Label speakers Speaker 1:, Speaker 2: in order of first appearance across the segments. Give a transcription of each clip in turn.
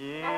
Speaker 1: Yeah.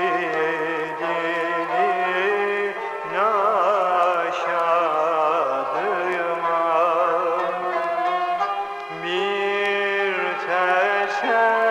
Speaker 1: ki